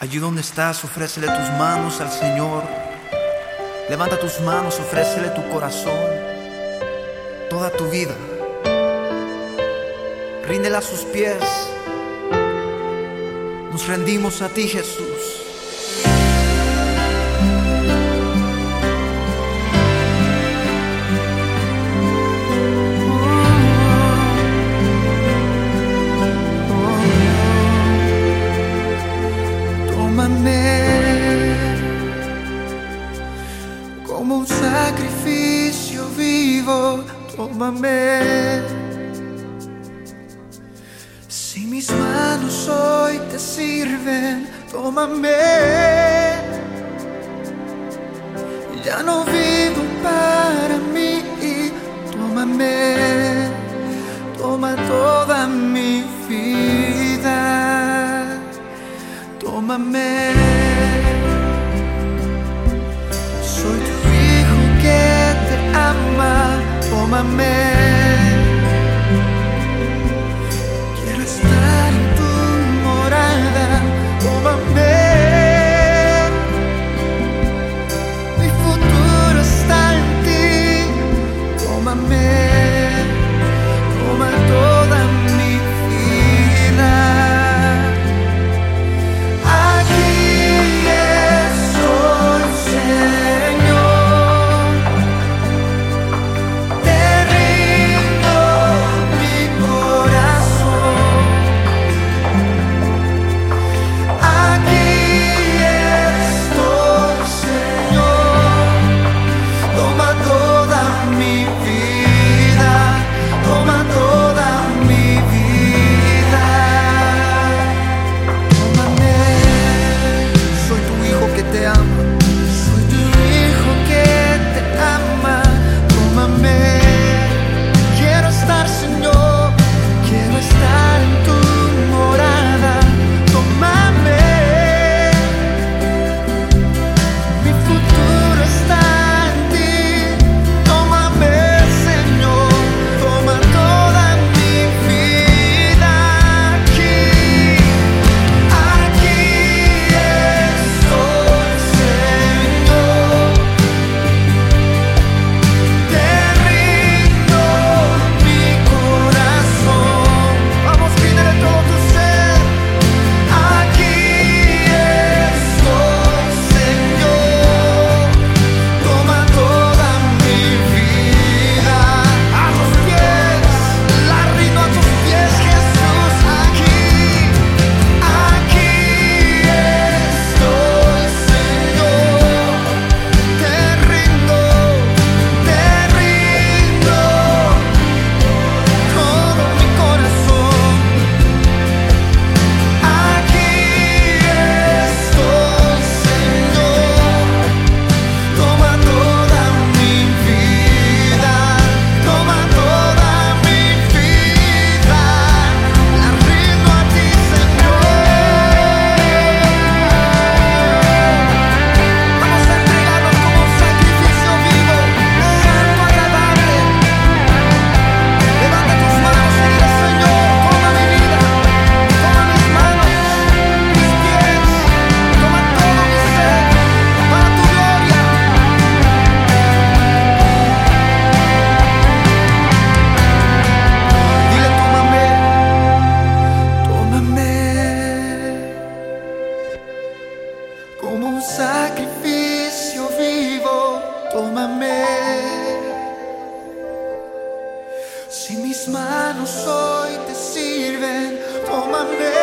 Allí donde estás, ofrécele tus manos al Señor. Levanta tus manos, ofrécele tu corazón, toda tu vida. Ríndela a sus pies. Nos rendimos a ti, Jesús. tómame. Si mis manos hoy te sirven, tómame. Ya no vivo para mí, tómame. Toma toda mi vida, tómame. amen. mis manos hoy te sirven, tómame.